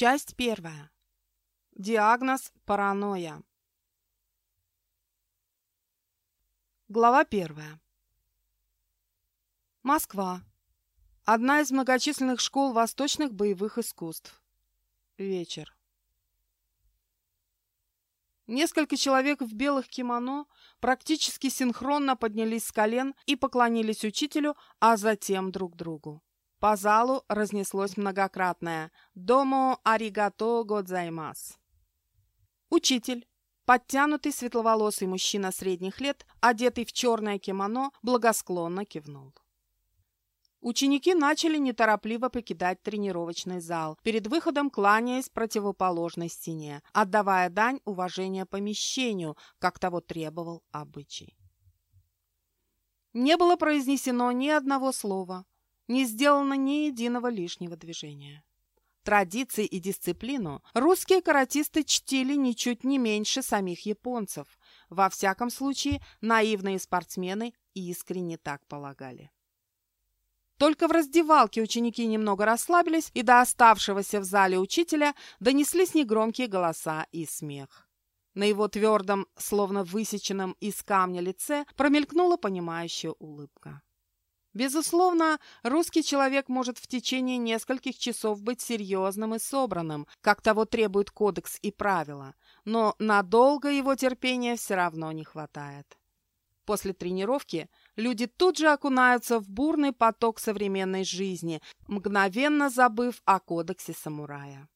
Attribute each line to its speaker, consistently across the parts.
Speaker 1: Часть первая. Диагноз – паранойя. Глава первая. Москва. Одна из многочисленных школ восточных боевых искусств. Вечер. Несколько человек в белых кимоно практически синхронно поднялись с колен и поклонились учителю, а затем друг другу. По залу разнеслось многократное «Домо аригато годзаймас». Учитель, подтянутый светловолосый мужчина средних лет, одетый в черное кимоно, благосклонно кивнул. Ученики начали неторопливо покидать тренировочный зал, перед выходом кланяясь противоположной стене, отдавая дань уважения помещению, как того требовал обычай. Не было произнесено ни одного слова – не сделано ни единого лишнего движения. Традиции и дисциплину русские каратисты чтили ничуть не меньше самих японцев. Во всяком случае, наивные спортсмены искренне так полагали. Только в раздевалке ученики немного расслабились, и до оставшегося в зале учителя донеслись негромкие голоса и смех. На его твердом, словно высеченном из камня лице промелькнула понимающая улыбка. Безусловно, русский человек может в течение нескольких часов быть серьезным и собранным, как того требует кодекс и правила, но надолго его терпения все равно не хватает. После тренировки люди тут же окунаются в бурный поток современной жизни, мгновенно забыв о кодексе самурая.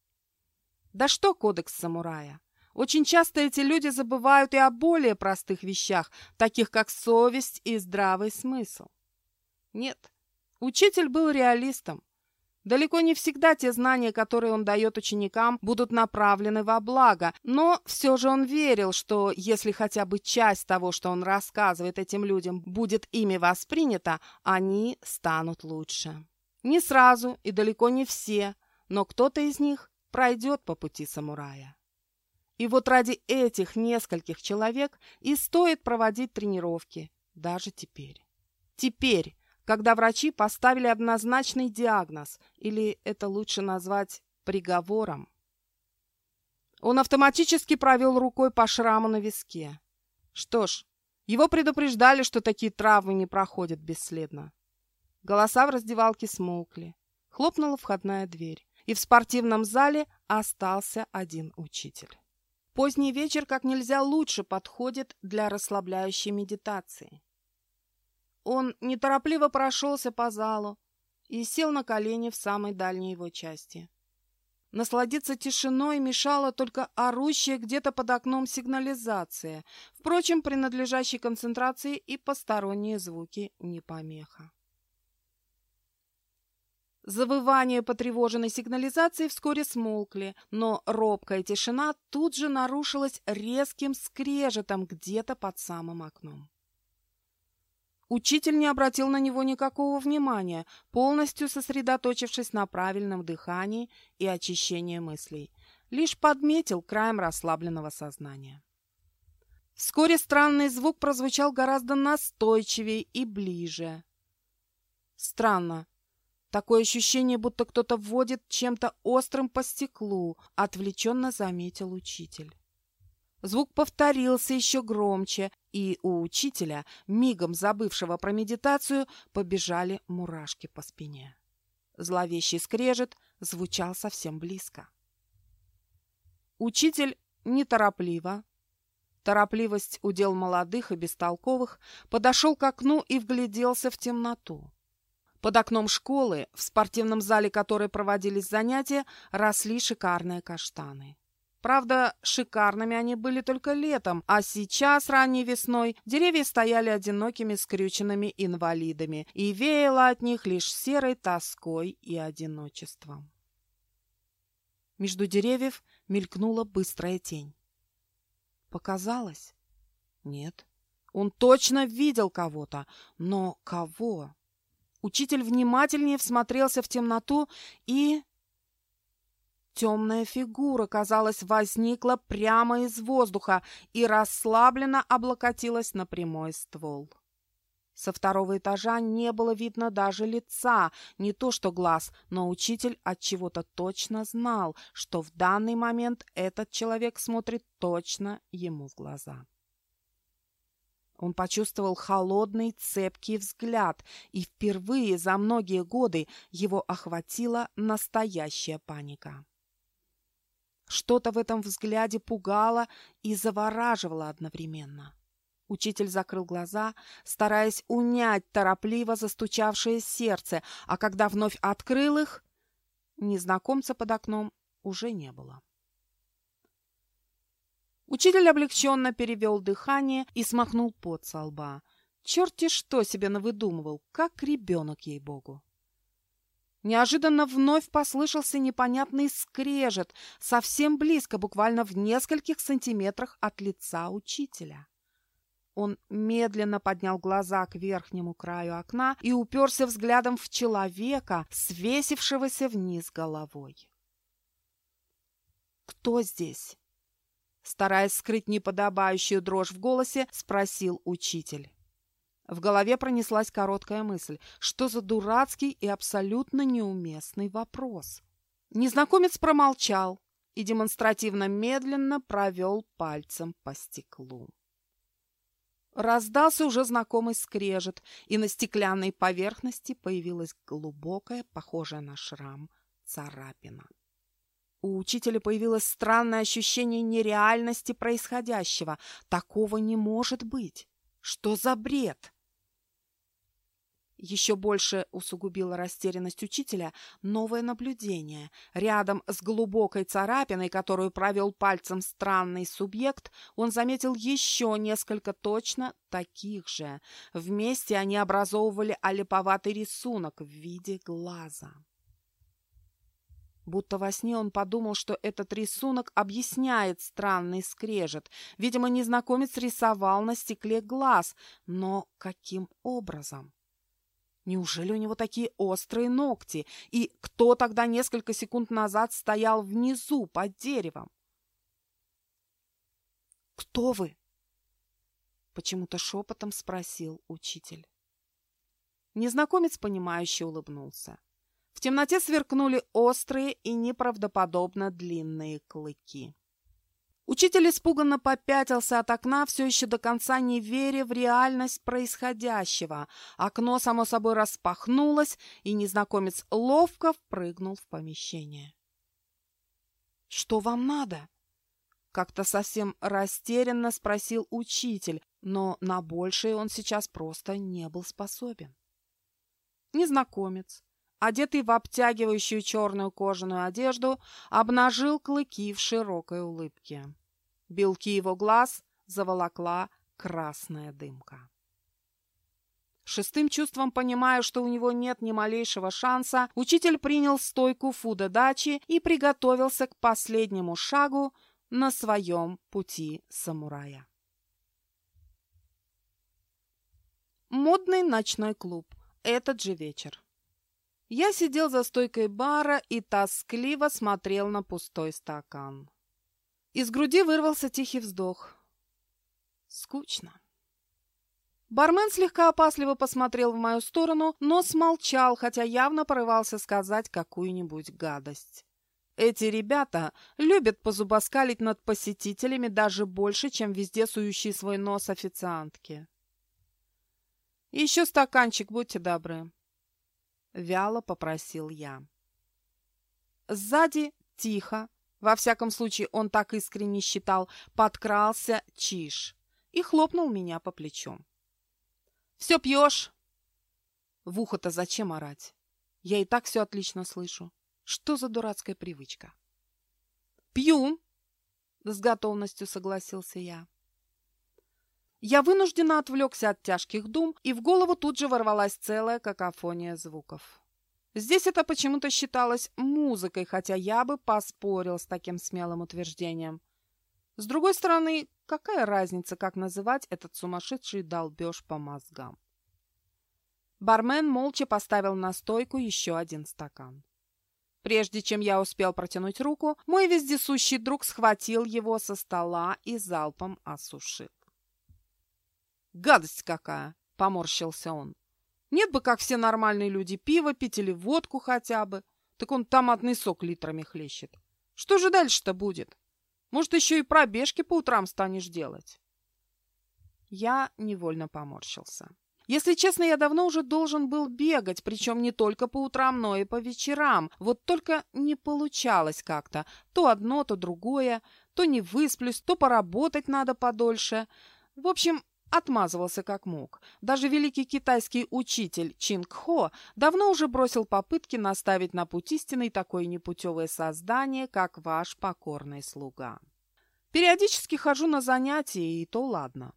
Speaker 1: Да что кодекс самурая? Очень часто эти люди забывают и о более простых вещах, таких как совесть и здравый смысл. Нет, учитель был реалистом. Далеко не всегда те знания, которые он дает ученикам, будут направлены во благо, но все же он верил, что если хотя бы часть того, что он рассказывает этим людям, будет ими воспринята, они станут лучше. Не сразу и далеко не все, но кто-то из них пройдет по пути самурая. И вот ради этих нескольких человек и стоит проводить тренировки, даже теперь. Теперь, когда врачи поставили однозначный диагноз, или это лучше назвать приговором. Он автоматически провел рукой по шраму на виске. Что ж, его предупреждали, что такие травмы не проходят бесследно. Голоса в раздевалке смолкли. Хлопнула входная дверь, и в спортивном зале остался один учитель. Поздний вечер как нельзя лучше подходит для расслабляющей медитации. Он неторопливо прошелся по залу и сел на колени в самой дальней его части. Насладиться тишиной мешала только орущая где-то под окном сигнализация. Впрочем, принадлежащей концентрации и посторонние звуки не помеха. Завывания потревоженной сигнализации вскоре смолкли, но робкая тишина тут же нарушилась резким скрежетом где-то под самым окном. Учитель не обратил на него никакого внимания, полностью сосредоточившись на правильном дыхании и очищении мыслей. Лишь подметил краем расслабленного сознания. Вскоре странный звук прозвучал гораздо настойчивее и ближе. Странно. Такое ощущение, будто кто-то вводит чем-то острым по стеклу, отвлеченно заметил учитель. Звук повторился еще громче, и у учителя, мигом забывшего про медитацию, побежали мурашки по спине. Зловещий скрежет звучал совсем близко. Учитель неторопливо, торопливость удел молодых и бестолковых, подошел к окну и вгляделся в темноту. Под окном школы, в спортивном зале которой проводились занятия, росли шикарные каштаны. Правда, шикарными они были только летом, а сейчас, ранней весной, деревья стояли одинокими скрюченными инвалидами, и веяло от них лишь серой тоской и одиночеством. Между деревьев мелькнула быстрая тень. Показалось? Нет. Он точно видел кого-то, но кого? Учитель внимательнее всмотрелся в темноту и Темная фигура, казалось, возникла прямо из воздуха и расслабленно облокотилась на прямой ствол. Со второго этажа не было видно даже лица, не то что глаз, но учитель от чего-то точно знал, что в данный момент этот человек смотрит точно ему в глаза. Он почувствовал холодный, цепкий взгляд, и впервые за многие годы его охватила настоящая паника. Что-то в этом взгляде пугало и завораживало одновременно. Учитель закрыл глаза, стараясь унять торопливо застучавшее сердце, а когда вновь открыл их, незнакомца под окном уже не было. Учитель облегченно перевел дыхание и смахнул пот со лба. Черти что себе навыдумывал, как ребенок, ей-богу. Неожиданно вновь послышался непонятный скрежет, совсем близко, буквально в нескольких сантиметрах от лица учителя. Он медленно поднял глаза к верхнему краю окна и уперся взглядом в человека, свесившегося вниз головой. «Кто здесь?» Стараясь скрыть неподобающую дрожь в голосе, спросил учитель. В голове пронеслась короткая мысль. Что за дурацкий и абсолютно неуместный вопрос? Незнакомец промолчал и демонстративно медленно провел пальцем по стеклу. Раздался уже знакомый скрежет, и на стеклянной поверхности появилась глубокая, похожая на шрам, царапина. У учителя появилось странное ощущение нереальности происходящего. Такого не может быть. Что за бред? Еще больше усугубила растерянность учителя новое наблюдение. Рядом с глубокой царапиной, которую провел пальцем странный субъект, он заметил еще несколько точно таких же. Вместе они образовывали олиповатый рисунок в виде глаза. Будто во сне он подумал, что этот рисунок объясняет странный скрежет. Видимо, незнакомец рисовал на стекле глаз. Но каким образом? Неужели у него такие острые ногти? И кто тогда несколько секунд назад стоял внизу, под деревом? «Кто вы?» Почему-то шепотом спросил учитель. Незнакомец, понимающе улыбнулся. В темноте сверкнули острые и неправдоподобно длинные клыки. Учитель испуганно попятился от окна, все еще до конца не веря в реальность происходящего. Окно, само собой, распахнулось, и незнакомец ловко впрыгнул в помещение. «Что вам надо?» Как-то совсем растерянно спросил учитель, но на большее он сейчас просто не был способен. Незнакомец, одетый в обтягивающую черную кожаную одежду, обнажил клыки в широкой улыбке. Белки его глаз заволокла красная дымка. Шестым чувством, понимая, что у него нет ни малейшего шанса, учитель принял стойку фуда дачи и приготовился к последнему шагу на своем пути самурая. Модный ночной клуб. Этот же вечер. Я сидел за стойкой бара и тоскливо смотрел на пустой стакан. Из груди вырвался тихий вздох. Скучно. Бармен слегка опасливо посмотрел в мою сторону, но смолчал, хотя явно порывался сказать какую-нибудь гадость. Эти ребята любят позубоскалить над посетителями даже больше, чем везде сующие свой нос официантки. «Еще стаканчик, будьте добры», — вяло попросил я. Сзади тихо, во всяком случае он так искренне считал, подкрался Чиш и хлопнул меня по плечу. «Все пьешь?» В ухо-то зачем орать? Я и так все отлично слышу. Что за дурацкая привычка? «Пью!» — с готовностью согласился я. Я вынужденно отвлекся от тяжких дум, и в голову тут же ворвалась целая какофония звуков. Здесь это почему-то считалось музыкой, хотя я бы поспорил с таким смелым утверждением. С другой стороны, какая разница, как называть этот сумасшедший долбеж по мозгам? Бармен молча поставил на стойку еще один стакан. Прежде чем я успел протянуть руку, мой вездесущий друг схватил его со стола и залпом осушил. «Гадость какая!» — поморщился он. «Нет бы, как все нормальные люди, пиво пить или водку хотя бы. Так он томатный сок литрами хлещет. Что же дальше-то будет? Может, еще и пробежки по утрам станешь делать?» Я невольно поморщился. Если честно, я давно уже должен был бегать, причем не только по утрам, но и по вечерам. Вот только не получалось как-то. То одно, то другое. То не высплюсь, то поработать надо подольше. В общем, отмазывался как мог. Даже великий китайский учитель Чинг Хо давно уже бросил попытки наставить на путь истинный такое непутевое создание, как ваш покорный слуга. Периодически хожу на занятия, и то ладно.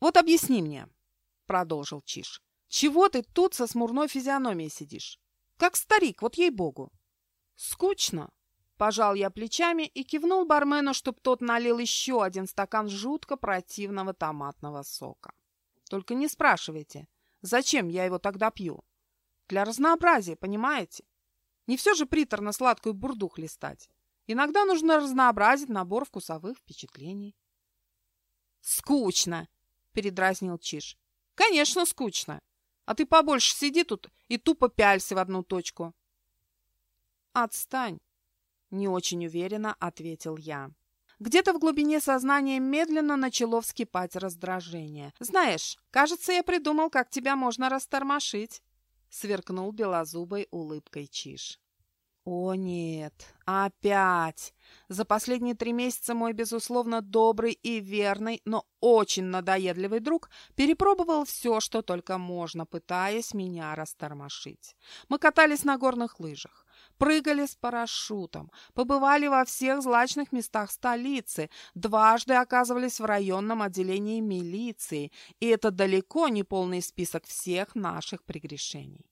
Speaker 1: Вот объясни мне, — продолжил Чиш. «Чего ты тут со смурной физиономией сидишь? Как старик, вот ей-богу!» «Скучно!» Пожал я плечами и кивнул бармену, чтоб тот налил еще один стакан жутко противного томатного сока. Только не спрашивайте, зачем я его тогда пью? Для разнообразия, понимаете? Не все же приторно-сладкую бурду хлестать. Иногда нужно разнообразить набор вкусовых впечатлений. «Скучно!» — передразнил Чиш. Конечно, скучно. А ты побольше сиди тут и тупо пялься в одну точку. Отстань, не очень уверенно ответил я. Где-то в глубине сознания медленно начало вскипать раздражение. «Знаешь, кажется, я придумал, как тебя можно растормошить», — сверкнул белозубой улыбкой Чиш. «О нет, опять! За последние три месяца мой, безусловно, добрый и верный, но очень надоедливый друг перепробовал все, что только можно, пытаясь меня растормошить. Мы катались на горных лыжах, прыгали с парашютом, побывали во всех злачных местах столицы, дважды оказывались в районном отделении милиции, и это далеко не полный список всех наших прегрешений.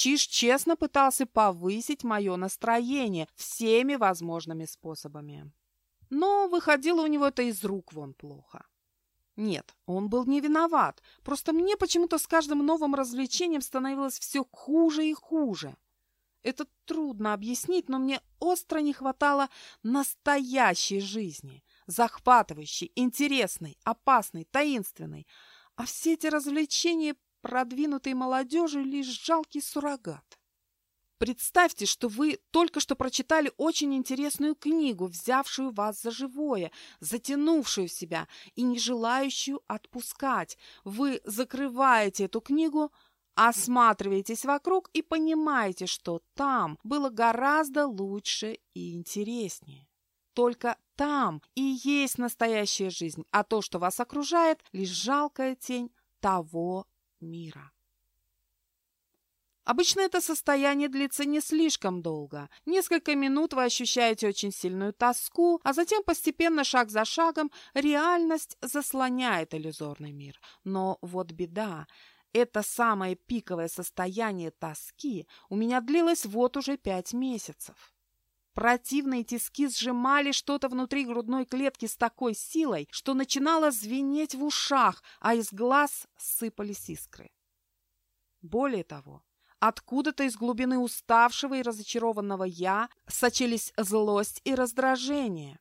Speaker 1: Чиж честно пытался повысить мое настроение всеми возможными способами. Но выходило у него это из рук вон плохо. Нет, он был не виноват, просто мне почему-то с каждым новым развлечением становилось все хуже и хуже. Это трудно объяснить, но мне остро не хватало настоящей жизни, захватывающей, интересной, опасной, таинственной. А все эти развлечения продвинутой молодежи лишь жалкий суррогат. Представьте, что вы только что прочитали очень интересную книгу, взявшую вас за живое, затянувшую себя и не желающую отпускать. Вы закрываете эту книгу, осматриваетесь вокруг и понимаете, что там было гораздо лучше и интереснее. Только там и есть настоящая жизнь, а то, что вас окружает, лишь жалкая тень того мира. Обычно это состояние длится не слишком долго. Несколько минут вы ощущаете очень сильную тоску, а затем постепенно, шаг за шагом, реальность заслоняет иллюзорный мир. Но вот беда. Это самое пиковое состояние тоски у меня длилось вот уже пять месяцев. Противные тиски сжимали что-то внутри грудной клетки с такой силой, что начинало звенеть в ушах, а из глаз сыпались искры. Более того, откуда-то из глубины уставшего и разочарованного «я» сочились злость и раздражение.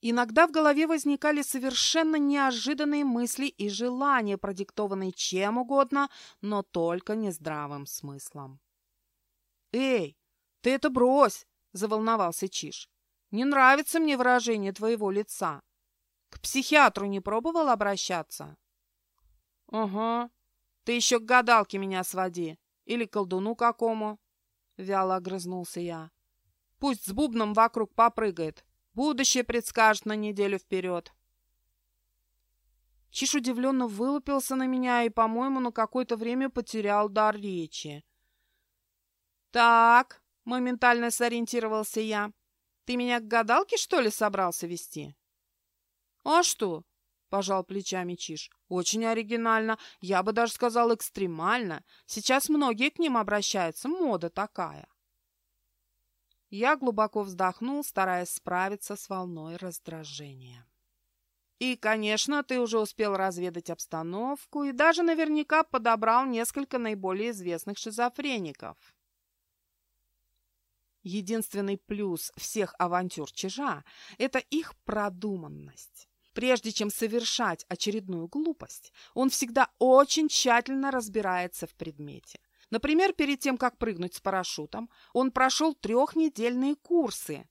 Speaker 1: Иногда в голове возникали совершенно неожиданные мысли и желания, продиктованные чем угодно, но только не здравым смыслом. «Эй, «Ты это брось!» — заволновался Чиш. «Не нравится мне выражение твоего лица. К психиатру не пробовал обращаться?» «Угу. Ты еще к гадалке меня своди. Или колдуну какому?» Вяло огрызнулся я. «Пусть с бубном вокруг попрыгает. Будущее предскажет на неделю вперед». Чиш удивленно вылупился на меня и, по-моему, на какое-то время потерял дар речи. «Так, Моментально сориентировался я. Ты меня к гадалке, что ли, собрался вести? А что? Пожал плечами Чиш. Очень оригинально. Я бы даже сказал экстремально. Сейчас многие к ним обращаются. Мода такая. Я глубоко вздохнул, стараясь справиться с волной раздражения. И, конечно, ты уже успел разведать обстановку и даже наверняка подобрал несколько наиболее известных шизофреников. Единственный плюс всех авантюр чижа – это их продуманность. Прежде чем совершать очередную глупость, он всегда очень тщательно разбирается в предмете. Например, перед тем, как прыгнуть с парашютом, он прошел трехнедельные курсы.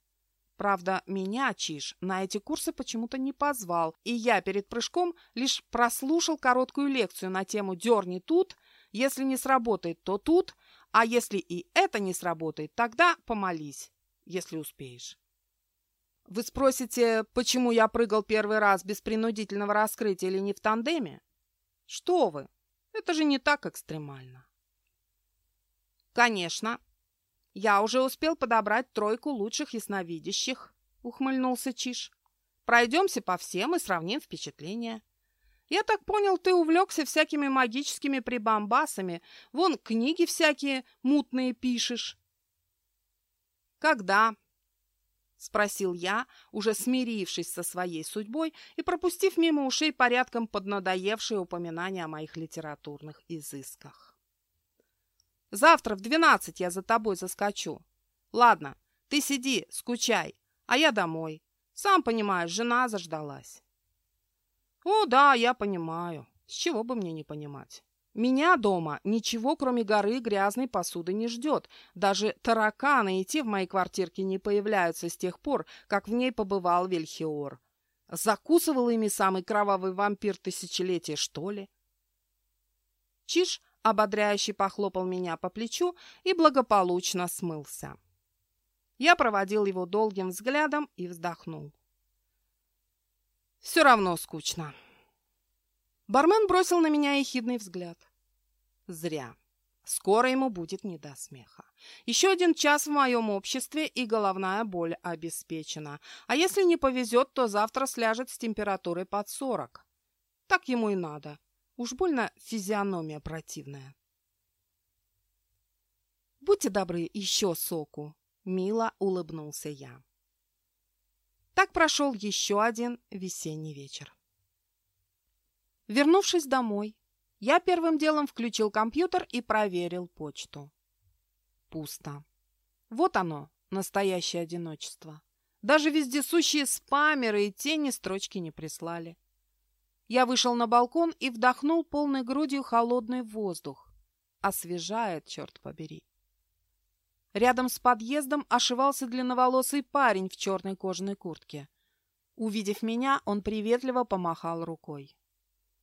Speaker 1: Правда, меня Чиж на эти курсы почему-то не позвал, и я перед прыжком лишь прослушал короткую лекцию на тему «Дерни тут», «Если не сработает, то тут», а если и это не сработает, тогда помолись, если успеешь. Вы спросите, почему я прыгал первый раз без принудительного раскрытия или не в тандеме? Что вы, это же не так экстремально. Конечно. Я уже успел подобрать тройку лучших ясновидящих, ухмыльнулся Чиш. Пройдемся по всем и сравним впечатления. Я так понял, ты увлекся всякими магическими прибамбасами. Вон книги всякие мутные пишешь. Когда? — спросил я, уже смирившись со своей судьбой и пропустив мимо ушей порядком поднадоевшие упоминания о моих литературных изысках. «Завтра в двенадцать я за тобой заскочу. Ладно, ты сиди, скучай, а я домой. Сам понимаешь, жена заждалась». «О, да, я понимаю. С чего бы мне не понимать?» Меня дома ничего, кроме горы грязной посуды, не ждет. Даже тараканы идти в моей квартирке не появляются с тех пор, как в ней побывал Вельхиор. Закусывал ими самый кровавый вампир тысячелетия, что ли? Чиж ободряюще похлопал меня по плечу и благополучно смылся. Я проводил его долгим взглядом и вздохнул. Все равно скучно. Бармен бросил на меня ехидный взгляд. Зря. Скоро ему будет не до смеха. Еще один час в моем обществе, и головная боль обеспечена. А если не повезет, то завтра сляжет с температурой под сорок. Так ему и надо. Уж больно физиономия противная. «Будьте добры, еще соку!» — мило улыбнулся я. Так прошел еще один весенний вечер. Вернувшись домой, я первым делом включил компьютер и проверил почту. Пусто. Вот оно, настоящее одиночество. Даже вездесущие спамеры и тени строчки не прислали. Я вышел на балкон и вдохнул полной грудью холодный воздух. Освежает, черт побери. Рядом с подъездом ошивался длинноволосый парень в черной кожаной куртке. Увидев меня, он приветливо помахал рукой.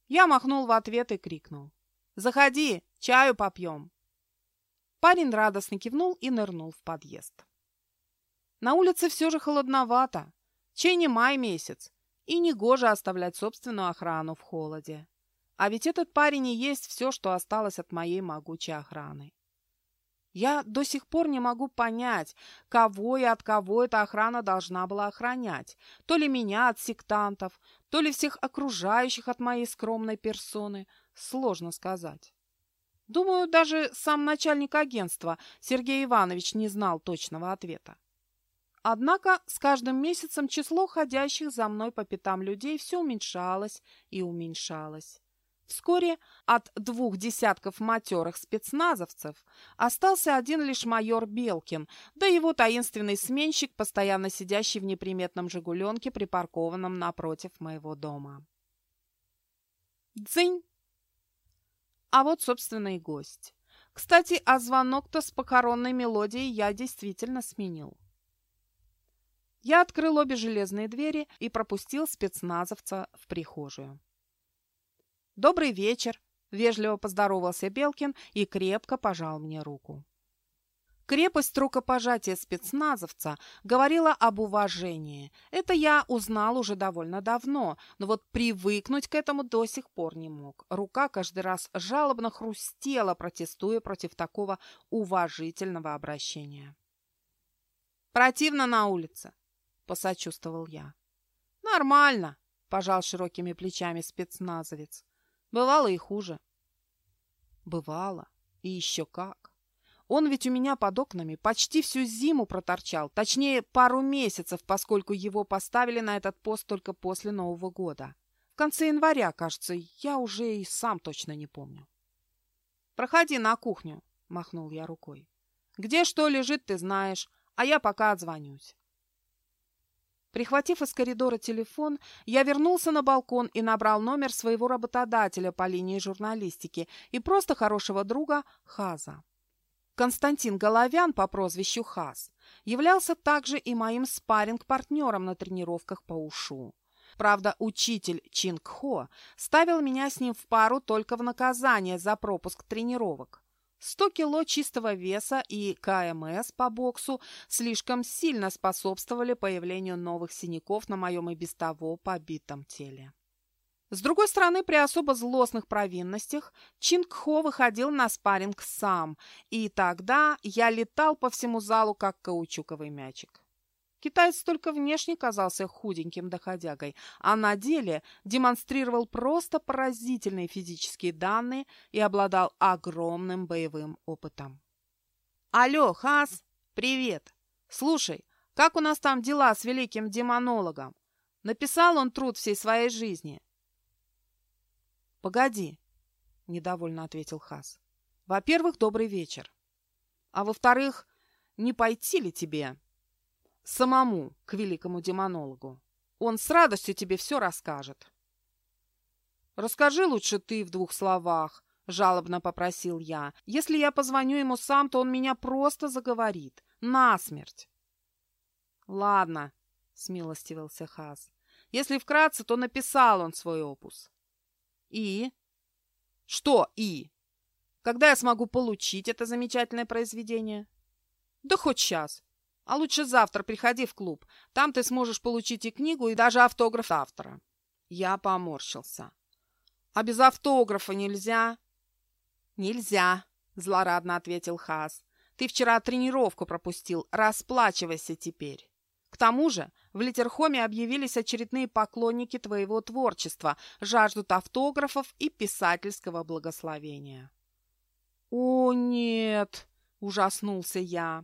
Speaker 1: Я махнул в ответ и крикнул. «Заходи, чаю попьем!» Парень радостно кивнул и нырнул в подъезд. На улице все же холодновато. Чей не май месяц, и негоже оставлять собственную охрану в холоде. А ведь этот парень и есть все, что осталось от моей могучей охраны. Я до сих пор не могу понять, кого и от кого эта охрана должна была охранять. То ли меня от сектантов, то ли всех окружающих от моей скромной персоны. Сложно сказать. Думаю, даже сам начальник агентства Сергей Иванович не знал точного ответа. Однако с каждым месяцем число ходящих за мной по пятам людей все уменьшалось и уменьшалось. Вскоре от двух десятков матерых спецназовцев остался один лишь майор Белкин, да его таинственный сменщик, постоянно сидящий в неприметном «Жигуленке», припаркованном напротив моего дома. Дзынь! А вот, собственно, и гость. Кстати, а звонок-то с похоронной мелодией я действительно сменил. Я открыл обе железные двери и пропустил спецназовца в прихожую. «Добрый вечер!» — вежливо поздоровался Белкин и крепко пожал мне руку. Крепость рукопожатия спецназовца говорила об уважении. Это я узнал уже довольно давно, но вот привыкнуть к этому до сих пор не мог. Рука каждый раз жалобно хрустела, протестуя против такого уважительного обращения. «Противно на улице», — посочувствовал я. «Нормально», — пожал широкими плечами спецназовец. Бывало и хуже. Бывало. И еще как. Он ведь у меня под окнами почти всю зиму проторчал, точнее, пару месяцев, поскольку его поставили на этот пост только после Нового года. В конце января, кажется, я уже и сам точно не помню. «Проходи на кухню», — махнул я рукой. «Где что лежит, ты знаешь, а я пока отзвонюсь». Прихватив из коридора телефон, я вернулся на балкон и набрал номер своего работодателя по линии журналистики и просто хорошего друга Хаза. Константин Головян по прозвищу Хаз являлся также и моим спарринг-партнером на тренировках по ушу. Правда, учитель Чинг Хо ставил меня с ним в пару только в наказание за пропуск тренировок. 100 кило чистого веса и КМС по боксу слишком сильно способствовали появлению новых синяков на моем и без того побитом теле. С другой стороны, при особо злостных провинностях Чинг Хо выходил на спарринг сам, и тогда я летал по всему залу, как каучуковый мячик. Китаец только внешне казался худеньким доходягой, а на деле демонстрировал просто поразительные физические данные и обладал огромным боевым опытом. «Алло, Хас, привет! Слушай, как у нас там дела с великим демонологом? Написал он труд всей своей жизни?» «Погоди», — недовольно ответил Хас. «Во-первых, добрый вечер. А во-вторых, не пойти ли тебе?» Самому к великому демонологу. Он с радостью тебе все расскажет. «Расскажи лучше ты в двух словах», — жалобно попросил я. «Если я позвоню ему сам, то он меня просто заговорит. Насмерть». «Ладно», — смилостивился Хас. «Если вкратце, то написал он свой опус». «И?» «Что «и»?» «Когда я смогу получить это замечательное произведение?» «Да хоть сейчас. А лучше завтра приходи в клуб. Там ты сможешь получить и книгу, и даже автограф автора. Я поморщился. А без автографа нельзя? Нельзя, злорадно ответил Хас. Ты вчера тренировку пропустил. Расплачивайся теперь. К тому же в Литерхоме объявились очередные поклонники твоего творчества, жаждут автографов и писательского благословения. «О, нет!» – ужаснулся я.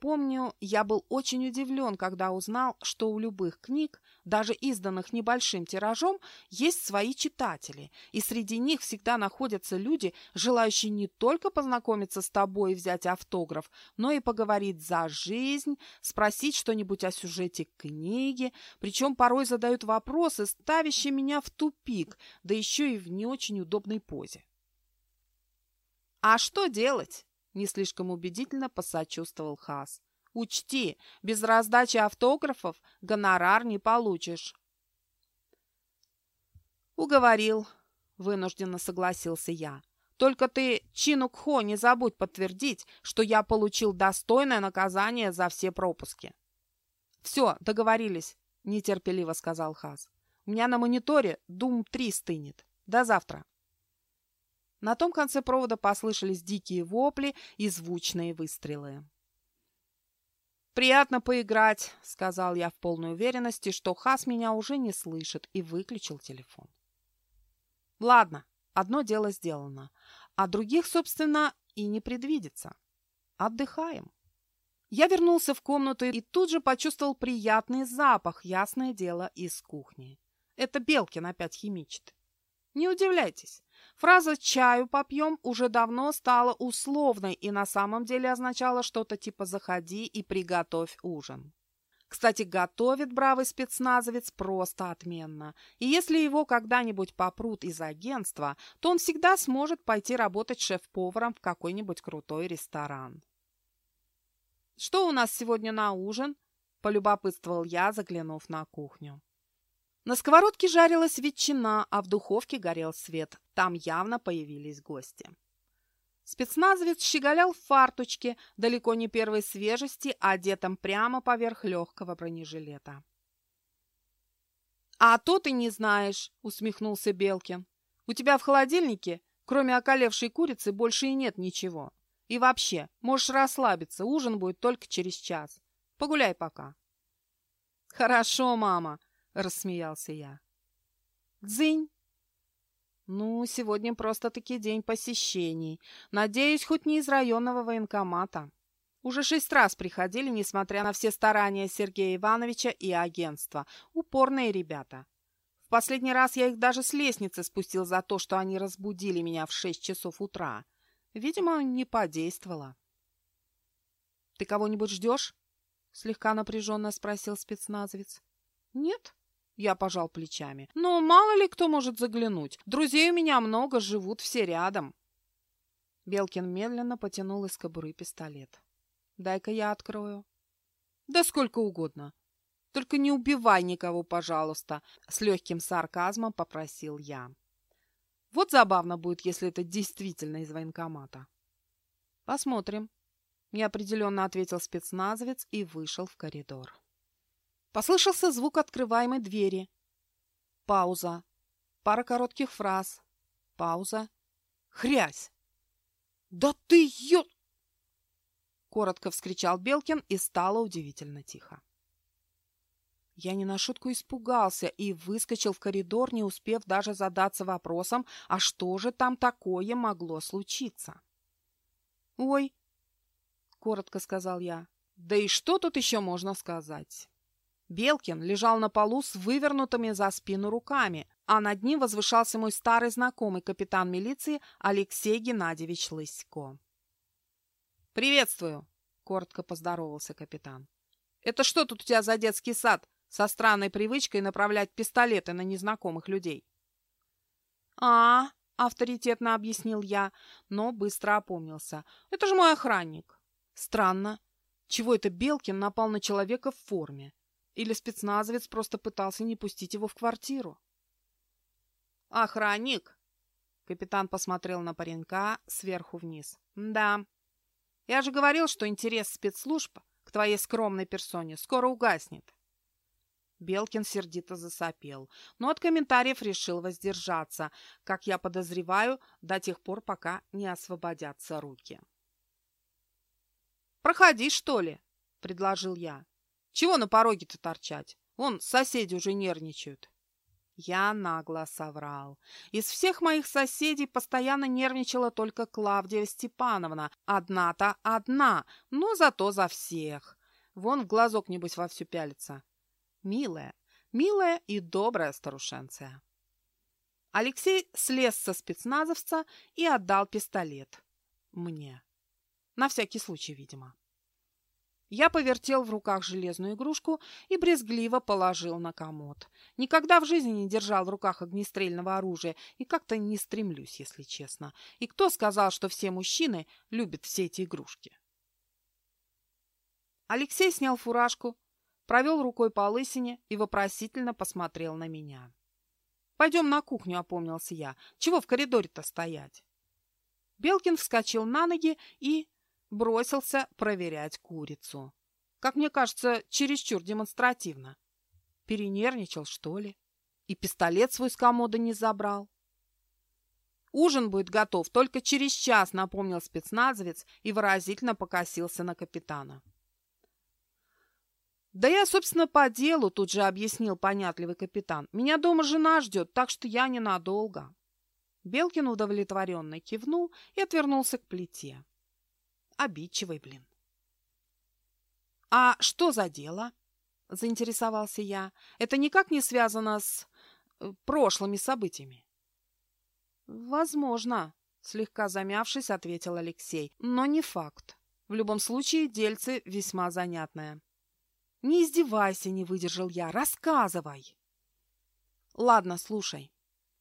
Speaker 1: Помню, я был очень удивлен, когда узнал, что у любых книг, даже изданных небольшим тиражом, есть свои читатели, и среди них всегда находятся люди, желающие не только познакомиться с тобой и взять автограф, но и поговорить за жизнь, спросить что-нибудь о сюжете книги, причем порой задают вопросы, ставящие меня в тупик, да еще и в не очень удобной позе. А что делать? Не слишком убедительно посочувствовал Хас. Учти, без раздачи автографов гонорар не получишь. Уговорил, вынужденно согласился я. Только ты Чину Кхо не забудь подтвердить, что я получил достойное наказание за все пропуски. Все, договорились, нетерпеливо сказал Хас. У меня на мониторе Дум-3 стынет. До завтра. На том конце провода послышались дикие вопли и звучные выстрелы. «Приятно поиграть», — сказал я в полной уверенности, что Хас меня уже не слышит, и выключил телефон. «Ладно, одно дело сделано, а других, собственно, и не предвидится. Отдыхаем». Я вернулся в комнату и тут же почувствовал приятный запах, ясное дело, из кухни. Это Белкин опять химичит. Не удивляйтесь, Фраза «чаю попьем» уже давно стала условной и на самом деле означала что-то типа «заходи и приготовь ужин». Кстати, готовит бравый спецназовец просто отменно. И если его когда-нибудь попрут из агентства, то он всегда сможет пойти работать шеф-поваром в какой-нибудь крутой ресторан. «Что у нас сегодня на ужин?» – полюбопытствовал я, заглянув на кухню. На сковородке жарилась ветчина, а в духовке горел свет. Там явно появились гости. Спецназовец щеголял в фарточке, далеко не первой свежести, одетом прямо поверх легкого бронежилета. «А то ты не знаешь», — усмехнулся Белкин. «У тебя в холодильнике, кроме околевшей курицы, больше и нет ничего. И вообще, можешь расслабиться, ужин будет только через час. Погуляй пока». «Хорошо, мама», — рассмеялся я. «Дзынь!» «Ну, сегодня просто-таки день посещений. Надеюсь, хоть не из районного военкомата. Уже шесть раз приходили, несмотря на все старания Сергея Ивановича и агентства. Упорные ребята. В последний раз я их даже с лестницы спустил за то, что они разбудили меня в шесть часов утра. Видимо, не подействовало. «Ты кого-нибудь ждешь?» — слегка напряженно спросил спецназовец. «Нет?» — я пожал плечами. «Но мало ли кто может заглянуть. Друзей у меня много, живут все рядом». Белкин медленно потянул из кобуры пистолет. «Дай-ка я открою». «Да сколько угодно. Только не убивай никого, пожалуйста», — с легким сарказмом попросил я. «Вот забавно будет, если это действительно из военкомата». «Посмотрим», — неопределенно ответил спецназовец и вышел в коридор. Послышался звук открываемой двери. Пауза. Пара коротких фраз. Пауза. Хрясь! «Да ты ё...» Коротко вскричал Белкин и стало удивительно тихо. Я не на шутку испугался и выскочил в коридор, не успев даже задаться вопросом, а что же там такое могло случиться. «Ой!» — коротко сказал я. «Да и что тут еще можно сказать?» Белкин лежал на полу с вывернутыми за спину руками, а над ним возвышался мой старый знакомый капитан милиции Алексей Геннадьевич Лысько. «Приветствую!» — коротко поздоровался капитан. «Это что тут у тебя за детский сад со странной привычкой направлять пистолеты на незнакомых людей?» «А, -а — авторитетно объяснил я, но быстро опомнился. «Это же мой охранник». «Странно. Чего это Белкин напал на человека в форме? Или спецназовец просто пытался не пустить его в квартиру?» «Охранник!» Капитан посмотрел на паренька сверху вниз. «Да, я же говорил, что интерес спецслужб к твоей скромной персоне скоро угаснет. Белкин сердито засопел, но от комментариев решил воздержаться, как я подозреваю, до тех пор, пока не освободятся руки. «Проходи, что ли?» — предложил я. «Чего на пороге-то торчать? Вон, соседи уже нервничают». Я нагло соврал. Из всех моих соседей постоянно нервничала только Клавдия Степановна. Одна-то одна, но зато за всех. Вон в глазок, небось, вовсю пялится. Милая, милая и добрая старушенция. Алексей слез со спецназовца и отдал пистолет. Мне. На всякий случай, видимо. Я повертел в руках железную игрушку и брезгливо положил на комод. Никогда в жизни не держал в руках огнестрельного оружия и как-то не стремлюсь, если честно. И кто сказал, что все мужчины любят все эти игрушки? Алексей снял фуражку, провел рукой по лысине и вопросительно посмотрел на меня. «Пойдем на кухню», — опомнился я. «Чего в коридоре-то стоять?» Белкин вскочил на ноги и бросился проверять курицу. Как мне кажется, чересчур демонстративно. Перенервничал, что ли? И пистолет свой с комода не забрал. «Ужин будет готов только через час», — напомнил спецназовец и выразительно покосился на капитана. «Да я, собственно, по делу», — тут же объяснил понятливый капитан. «Меня дома жена ждет, так что я ненадолго». Белкин удовлетворенно кивнул и отвернулся к плите. Обидчивый, блин. «А что за дело?» – заинтересовался я. «Это никак не связано с э, прошлыми событиями?» «Возможно», – слегка замявшись, ответил Алексей. «Но не факт. В любом случае, дельце весьма занятное». «Не издевайся», – не выдержал я. «Рассказывай». «Ладно, слушай.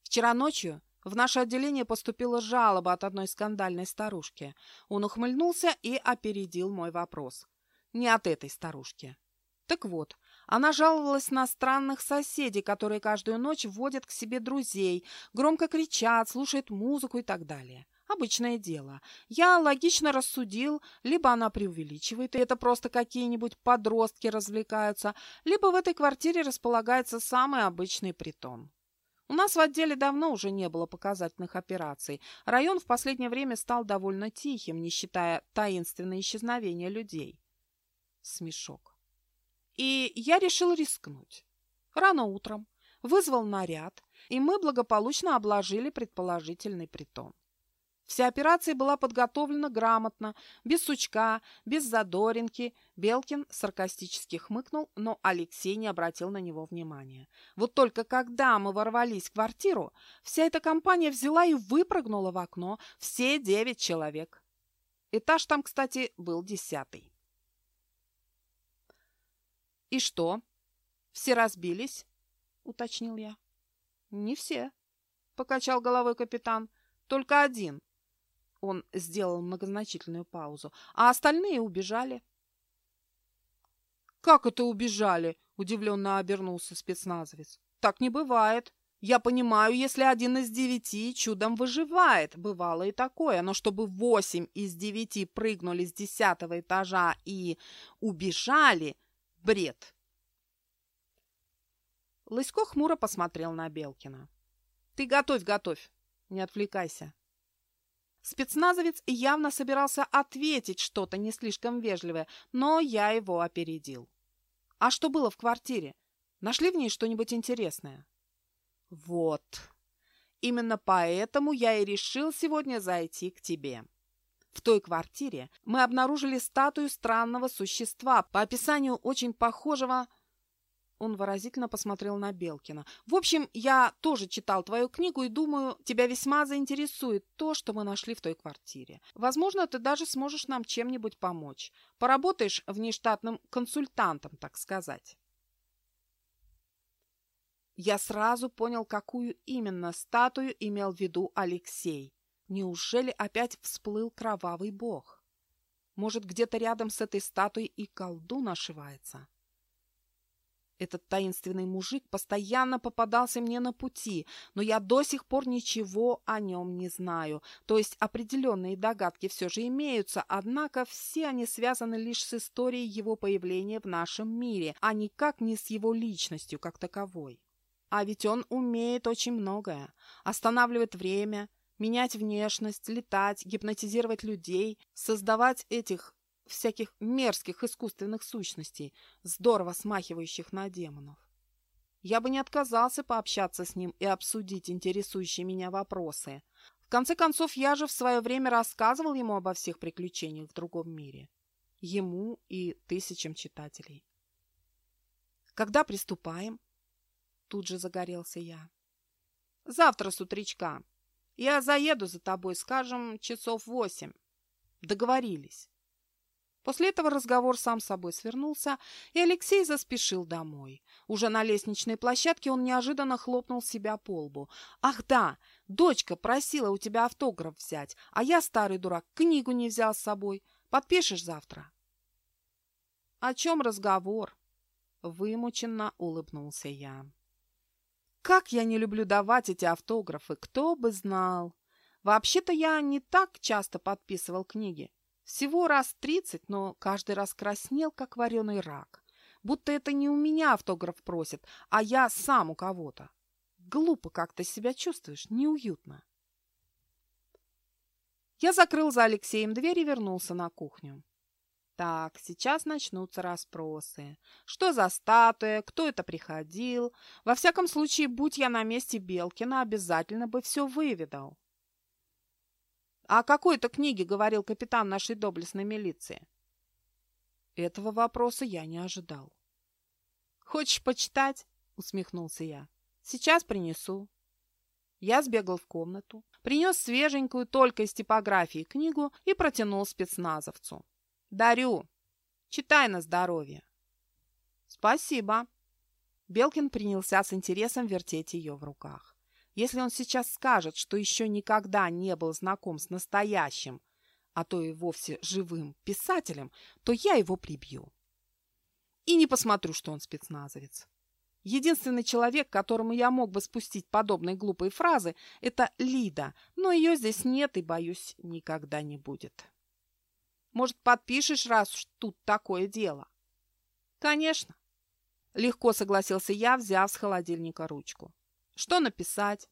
Speaker 1: Вчера ночью в наше отделение поступила жалоба от одной скандальной старушки. Он ухмыльнулся и опередил мой вопрос. Не от этой старушки. Так вот, она жаловалась на странных соседей, которые каждую ночь вводят к себе друзей, громко кричат, слушают музыку и так далее. Обычное дело. Я логично рассудил, либо она преувеличивает, и это просто какие-нибудь подростки развлекаются, либо в этой квартире располагается самый обычный притон. У нас в отделе давно уже не было показательных операций. Район в последнее время стал довольно тихим, не считая таинственное исчезновения людей. Смешок. И я решил рискнуть. Рано утром вызвал наряд, и мы благополучно обложили предположительный притон. Вся операция была подготовлена грамотно, без сучка, без задоринки. Белкин саркастически хмыкнул, но Алексей не обратил на него внимания. Вот только когда мы ворвались в квартиру, вся эта компания взяла и выпрыгнула в окно, все девять человек. Этаж там, кстати, был десятый. «И что? Все разбились?» — уточнил я. «Не все», — покачал головой капитан. «Только один». Он сделал многозначительную паузу. «А остальные убежали». «Как это убежали?» — удивленно обернулся спецназовец. «Так не бывает. Я понимаю, если один из девяти чудом выживает. Бывало и такое. Но чтобы восемь из девяти прыгнули с десятого этажа и убежали — бред». Лысько хмуро посмотрел на Белкина. «Ты готовь, готовь. Не отвлекайся». Спецназовец явно собирался ответить что-то не слишком вежливое, но я его опередил. «А что было в квартире? Нашли в ней что-нибудь интересное?» «Вот. Именно поэтому я и решил сегодня зайти к тебе. В той квартире мы обнаружили статую странного существа, по описанию очень похожего он выразительно посмотрел на Белкина. «В общем, я тоже читал твою книгу и думаю, тебя весьма заинтересует то, что мы нашли в той квартире. Возможно, ты даже сможешь нам чем-нибудь помочь. Поработаешь внештатным консультантом, так сказать». Я сразу понял, какую именно статую имел в виду Алексей. Неужели опять всплыл кровавый бог? Может, где-то рядом с этой статуей и колдун ошивается? Этот таинственный мужик постоянно попадался мне на пути, но я до сих пор ничего о нем не знаю. То есть определенные догадки все же имеются, однако все они связаны лишь с историей его появления в нашем мире, а никак не с его личностью как таковой. А ведь он умеет очень многое. Останавливать время, менять внешность, летать, гипнотизировать людей, создавать этих всяких мерзких искусственных сущностей, здорово смахивающих на демонов. Я бы не отказался пообщаться с ним и обсудить интересующие меня вопросы. В конце концов, я же в свое время рассказывал ему обо всех приключениях в другом мире. Ему и тысячам читателей. «Когда приступаем?» Тут же загорелся я. «Завтра с утречка. Я заеду за тобой, скажем, часов восемь. Договорились». После этого разговор сам собой свернулся, и Алексей заспешил домой. Уже на лестничной площадке он неожиданно хлопнул себя по лбу. «Ах да, дочка просила у тебя автограф взять, а я, старый дурак, книгу не взял с собой. Подпишешь завтра?» «О чем разговор?» Вымученно улыбнулся я. «Как я не люблю давать эти автографы, кто бы знал! Вообще-то я не так часто подписывал книги. Всего раз тридцать, но каждый раз краснел, как вареный рак. Будто это не у меня автограф просит, а я сам у кого-то. Глупо как-то себя чувствуешь, неуютно. Я закрыл за Алексеем дверь и вернулся на кухню. Так, сейчас начнутся расспросы. Что за статуя? Кто это приходил? Во всяком случае, будь я на месте Белкина, обязательно бы все выведал. «О какой-то книге говорил капитан нашей доблестной милиции?» Этого вопроса я не ожидал. «Хочешь почитать?» — усмехнулся я. «Сейчас принесу». Я сбегал в комнату, принес свеженькую только из типографии книгу и протянул спецназовцу. «Дарю! Читай на здоровье!» «Спасибо!» Белкин принялся с интересом вертеть ее в руках. Если он сейчас скажет, что еще никогда не был знаком с настоящим, а то и вовсе живым писателем, то я его прибью. И не посмотрю, что он спецназовец. Единственный человек, которому я мог бы спустить подобные глупые фразы, это Лида, но ее здесь нет и, боюсь, никогда не будет. Может, подпишешь, раз уж тут такое дело? Конечно. Легко согласился я, взяв с холодильника ручку. Что написать?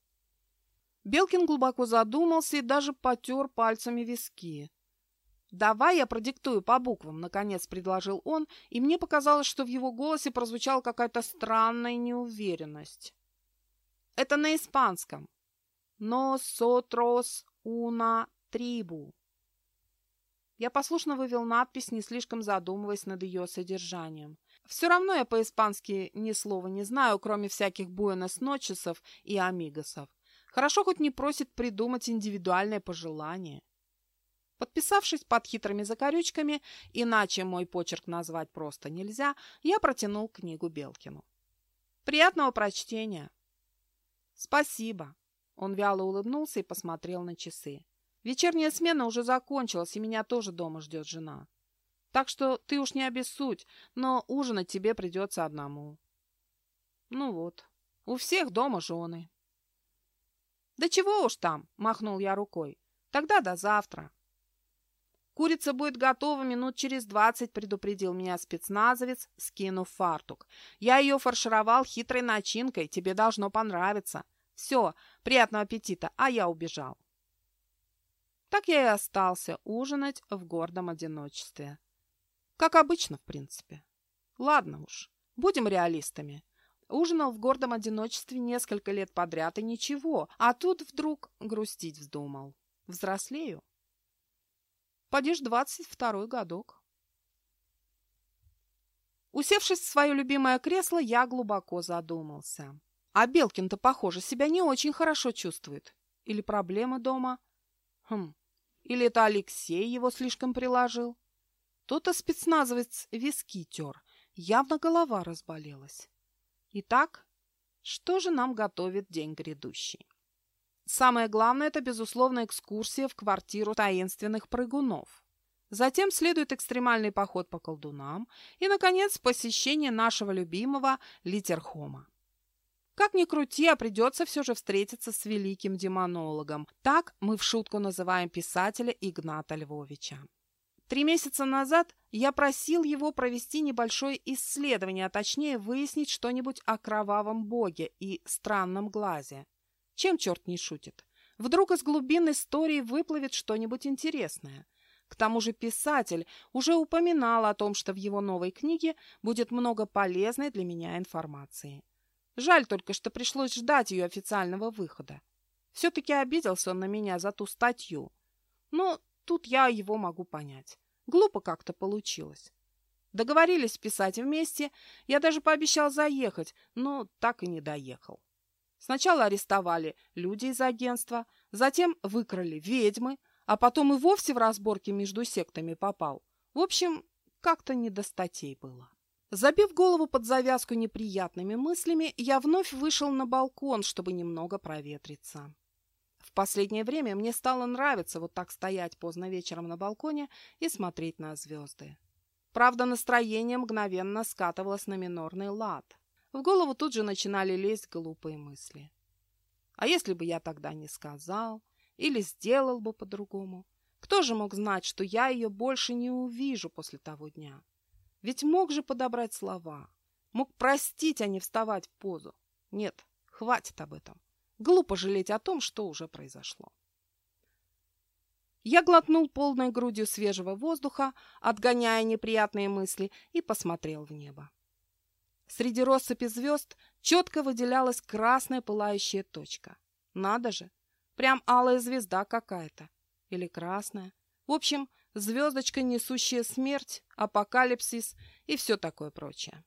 Speaker 1: Белкин глубоко задумался и даже потер пальцами виски. «Давай я продиктую по буквам», — наконец предложил он, и мне показалось, что в его голосе прозвучала какая-то странная неуверенность. «Это на испанском. Носотрос уна трибу». Я послушно вывел надпись, не слишком задумываясь над ее содержанием. Все равно я по-испански ни слова не знаю, кроме всяких буэнос-ночесов и амигосов. Хорошо хоть не просит придумать индивидуальное пожелание. Подписавшись под хитрыми закорючками, иначе мой почерк назвать просто нельзя, я протянул книгу Белкину. «Приятного прочтения!» «Спасибо!» Он вяло улыбнулся и посмотрел на часы. «Вечерняя смена уже закончилась, и меня тоже дома ждет жена. Так что ты уж не обессудь, но ужинать тебе придется одному». «Ну вот, у всех дома жены». «Да чего уж там!» – махнул я рукой. «Тогда до завтра». «Курица будет готова минут через двадцать», — предупредил меня спецназовец, скинув фартук. «Я ее фаршировал хитрой начинкой, тебе должно понравиться. Все, приятного аппетита, а я убежал». Так я и остался ужинать в гордом одиночестве. Как обычно, в принципе. Ладно уж, будем реалистами. Ужинал в гордом одиночестве несколько лет подряд и ничего, а тут вдруг грустить вздумал. Взрослею. Падишь двадцать второй годок. Усевшись в свое любимое кресло, я глубоко задумался. А Белкин-то, похоже, себя не очень хорошо чувствует. Или проблемы дома? Хм, или это Алексей его слишком приложил? То-то спецназовец виски тер. Явно голова разболелась. Итак, что же нам готовит день грядущий? Самое главное – это, безусловно, экскурсия в квартиру таинственных прыгунов. Затем следует экстремальный поход по колдунам и, наконец, посещение нашего любимого Литерхома. Как ни крути, а придется все же встретиться с великим демонологом. Так мы в шутку называем писателя Игната Львовича. Три месяца назад я просил его провести небольшое исследование, а точнее выяснить что-нибудь о кровавом боге и странном глазе. Чем черт не шутит? Вдруг из глубин истории выплывет что-нибудь интересное. К тому же писатель уже упоминал о том, что в его новой книге будет много полезной для меня информации. Жаль только, что пришлось ждать ее официального выхода. Все-таки обиделся он на меня за ту статью. Но тут я его могу понять. Глупо как-то получилось. Договорились писать вместе, я даже пообещал заехать, но так и не доехал. Сначала арестовали люди из агентства, затем выкрали ведьмы, а потом и вовсе в разборки между сектами попал. В общем, как-то не до статей было. Забив голову под завязку неприятными мыслями, я вновь вышел на балкон, чтобы немного проветриться. В последнее время мне стало нравиться вот так стоять поздно вечером на балконе и смотреть на звезды. Правда, настроение мгновенно скатывалось на минорный лад. В голову тут же начинали лезть глупые мысли. А если бы я тогда не сказал или сделал бы по-другому? Кто же мог знать, что я ее больше не увижу после того дня? Ведь мог же подобрать слова. Мог простить, а не вставать в позу. Нет, хватит об этом. Глупо жалеть о том, что уже произошло. Я глотнул полной грудью свежего воздуха, отгоняя неприятные мысли, и посмотрел в небо. Среди россыпи звезд четко выделялась красная пылающая точка. Надо же, прям алая звезда какая-то. Или красная. В общем, звездочка, несущая смерть, апокалипсис и все такое прочее.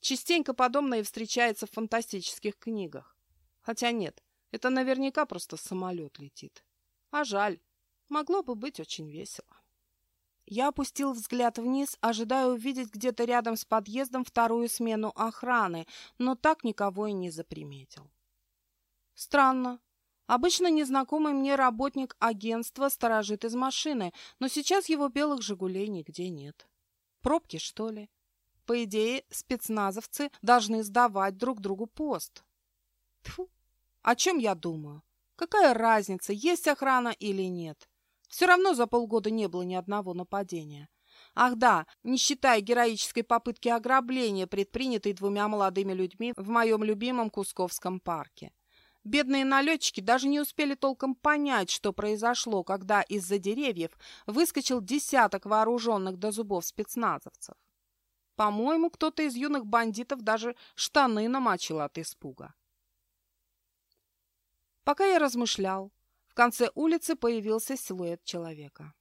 Speaker 1: Частенько подобное встречается в фантастических книгах. Хотя нет, это наверняка просто самолет летит. А жаль, могло бы быть очень весело. Я опустил взгляд вниз, ожидая увидеть где-то рядом с подъездом вторую смену охраны, но так никого и не заприметил. Странно. Обычно незнакомый мне работник агентства сторожит из машины, но сейчас его белых «Жигулей» нигде нет. Пробки, что ли? По идее, спецназовцы должны сдавать друг другу пост. Тьфу! О чем я думаю? Какая разница, есть охрана или нет? Все равно за полгода не было ни одного нападения. Ах да, не считая героической попытки ограбления, предпринятой двумя молодыми людьми в моем любимом Кусковском парке. Бедные налетчики даже не успели толком понять, что произошло, когда из-за деревьев выскочил десяток вооруженных до зубов спецназовцев. По-моему, кто-то из юных бандитов даже штаны намочил от испуга. Пока я размышлял, в конце улицы появился силуэт человека.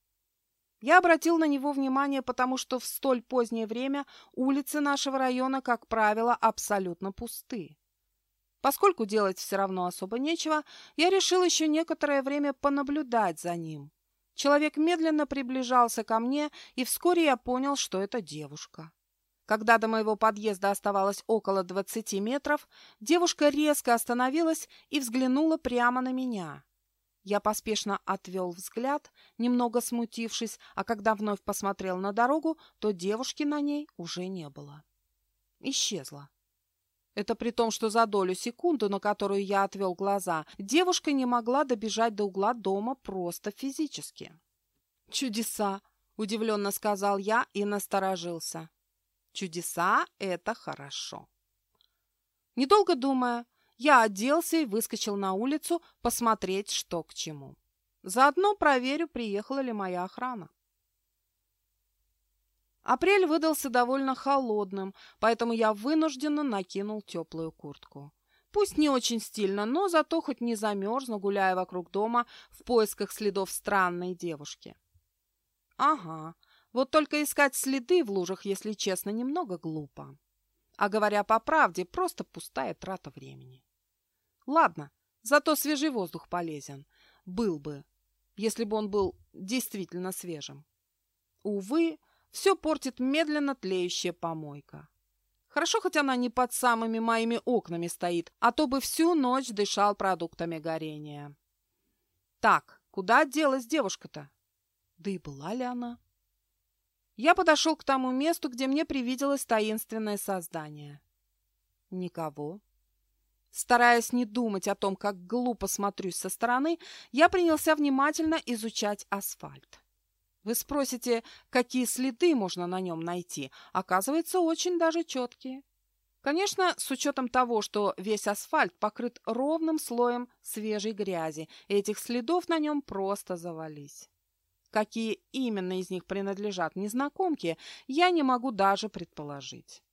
Speaker 1: Я обратил на него внимание, потому что в столь позднее время улицы нашего района, как правило, абсолютно пусты. Поскольку делать все равно особо нечего, я решил еще некоторое время понаблюдать за ним. Человек медленно приближался ко мне, и вскоре я понял, что это девушка. Когда до моего подъезда оставалось около двадцати метров, девушка резко остановилась и взглянула прямо на меня. Я поспешно отвел взгляд, немного смутившись, а когда вновь посмотрел на дорогу, то девушки на ней уже не было. Исчезла. Это при том, что за долю секунды, на которую я отвел глаза, девушка не могла добежать до угла дома просто физически. «Чудеса!» — удивленно сказал я и насторожился. «Чудеса — это хорошо!» Недолго думая, я оделся и выскочил на улицу посмотреть, что к чему. Заодно проверю, приехала ли моя охрана. Апрель выдался довольно холодным, поэтому я вынужденно накинул теплую куртку. Пусть не очень стильно, но зато хоть не замерзну, гуляя вокруг дома в поисках следов странной девушки. Ага, вот только искать следы в лужах, если честно, немного глупо. А говоря по правде, просто пустая трата времени. Ладно, зато свежий воздух полезен. Был бы, если бы он был действительно свежим. Увы, все портит медленно тлеющая помойка. Хорошо, хоть она не под самыми моими окнами стоит, а то бы всю ночь дышал продуктами горения. Так, куда делась девушка-то? Да и была ли она? Я подошел к тому месту, где мне привиделось таинственное создание. Никого. Стараясь не думать о том, как глупо смотрюсь со стороны, я принялся внимательно изучать асфальт. Вы спросите, какие следы можно на нем найти? Оказывается, очень даже четкие. Конечно, с учетом того, что весь асфальт покрыт ровным слоем свежей грязи, этих следов на нем просто завались. Какие именно из них принадлежат незнакомке, я не могу даже предположить.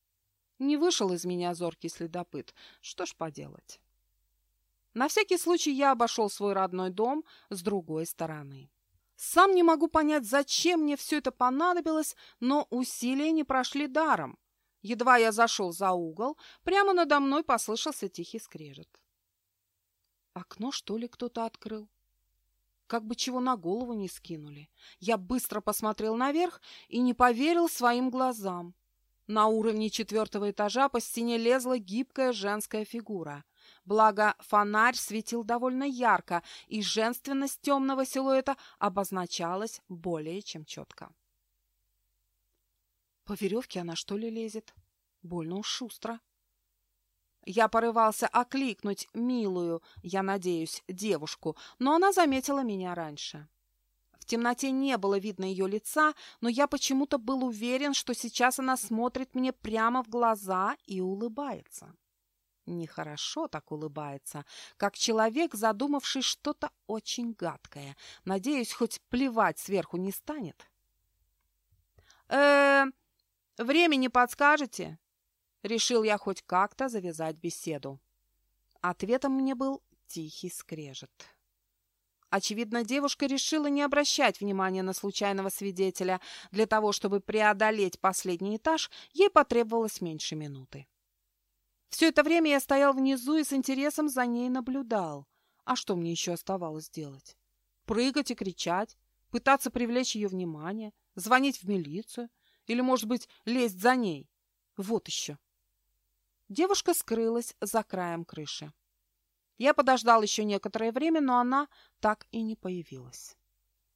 Speaker 1: Не вышел из меня зоркий следопыт. Что ж поделать. На всякий случай я обошел свой родной дом с другой стороны. Сам не могу понять, зачем мне все это понадобилось, но усилия не прошли даром. Едва я зашел за угол, прямо надо мной послышался тихий скрежет. Окно, что ли, кто-то открыл? Как бы чего на голову не скинули. Я быстро посмотрел наверх и не поверил своим глазам. На уровне четвертого этажа по стене лезла гибкая женская фигура. Благо, фонарь светил довольно ярко, и женственность темного силуэта обозначалась более чем четко. По веревке она что ли лезет? Больно уж шустро. Я порывался окликнуть милую, я надеюсь, девушку, но она заметила меня раньше. В темноте не было видно ее лица, но я почему-то был уверен, что сейчас она смотрит мне прямо в глаза и улыбается. Нехорошо так улыбается, как человек, задумавший что-то очень гадкое. Надеюсь, хоть плевать сверху не станет. э времени подскажете?» Решил я хоть как-то завязать беседу. Ответом мне был тихий скрежет. Очевидно, девушка решила не обращать внимания на случайного свидетеля. Для того, чтобы преодолеть последний этаж, ей потребовалось меньше минуты. Все это время я стоял внизу и с интересом за ней наблюдал. А что мне еще оставалось делать? Прыгать и кричать, пытаться привлечь ее внимание, звонить в милицию или, может быть, лезть за ней. Вот еще. Девушка скрылась за краем крыши. Я подождал еще некоторое время, но она так и не появилась.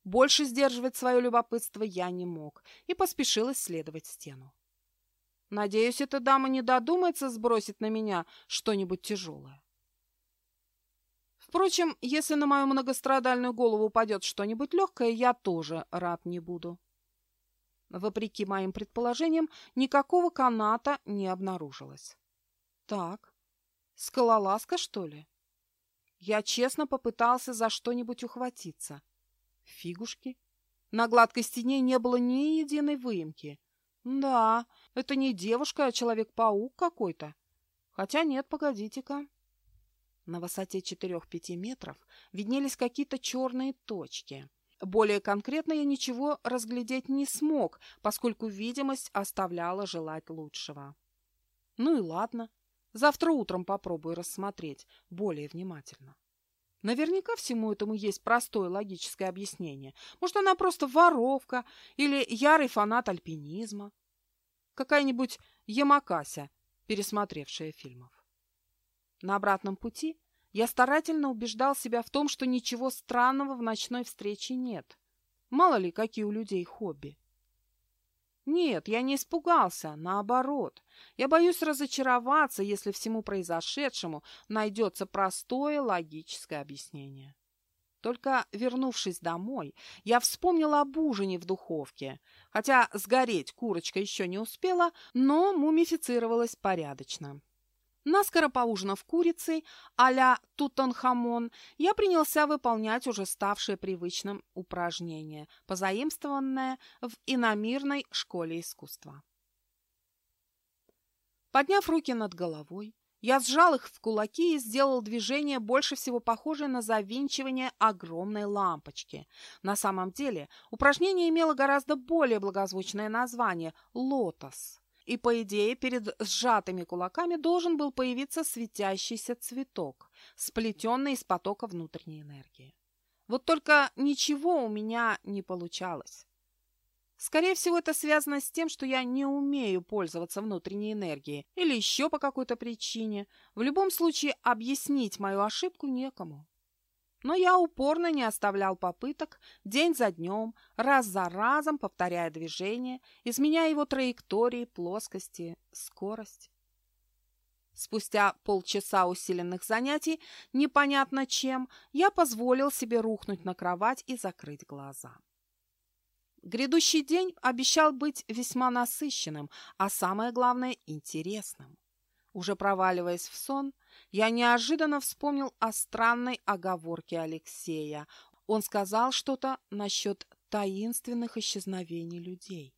Speaker 1: Больше сдерживать свое любопытство я не мог и поспешил исследовать стену. Надеюсь, эта дама не додумается сбросить на меня что-нибудь тяжелое. Впрочем, если на мою многострадальную голову упадет что-нибудь легкое, я тоже рад не буду. Вопреки моим предположениям, никакого каната не обнаружилось. Так, скалолазка, что ли? Я честно попытался за что-нибудь ухватиться. Фигушки. На гладкой стене не было ни единой выемки. Да, это не девушка, а человек-паук какой-то. Хотя нет, погодите-ка. На высоте 4-5 метров виднелись какие-то черные точки. Более конкретно я ничего разглядеть не смог, поскольку видимость оставляла желать лучшего. Ну и ладно. Завтра утром попробую рассмотреть более внимательно. Наверняка всему этому есть простое логическое объяснение. Может, она просто воровка или ярый фанат альпинизма. Какая-нибудь Ямакася, пересмотревшая фильмов. На обратном пути я старательно убеждал себя в том, что ничего странного в ночной встрече нет. Мало ли, какие у людей хобби. Нет, я не испугался, наоборот. Я боюсь разочароваться, если всему произошедшему найдется простое логическое объяснение. Только вернувшись домой, я вспомнила об ужине в духовке, хотя сгореть курочка еще не успела, но мумифицировалась порядочно. Наскоро поужинав курицей а-ля Тутанхамон, я принялся выполнять уже ставшее привычным упражнение, позаимствованное в иномирной школе искусства. Подняв руки над головой, я сжал их в кулаки и сделал движение, больше всего похожее на завинчивание огромной лампочки. На самом деле упражнение имело гораздо более благозвучное название – «Лотос» и, по идее, перед сжатыми кулаками должен был появиться светящийся цветок, сплетенный из потока внутренней энергии. Вот только ничего у меня не получалось. Скорее всего, это связано с тем, что я не умею пользоваться внутренней энергией или еще по какой-то причине. В любом случае, объяснить мою ошибку некому. Но я упорно не оставлял попыток, день за днем, раз за разом повторяя движение, изменяя его траектории, плоскости, скорость. Спустя полчаса усиленных занятий, непонятно чем, я позволил себе рухнуть на кровать и закрыть глаза. Грядущий день обещал быть весьма насыщенным, а самое главное – интересным. Уже проваливаясь в сон, я неожиданно вспомнил о странной оговорке Алексея. Он сказал что-то насчет таинственных исчезновений людей.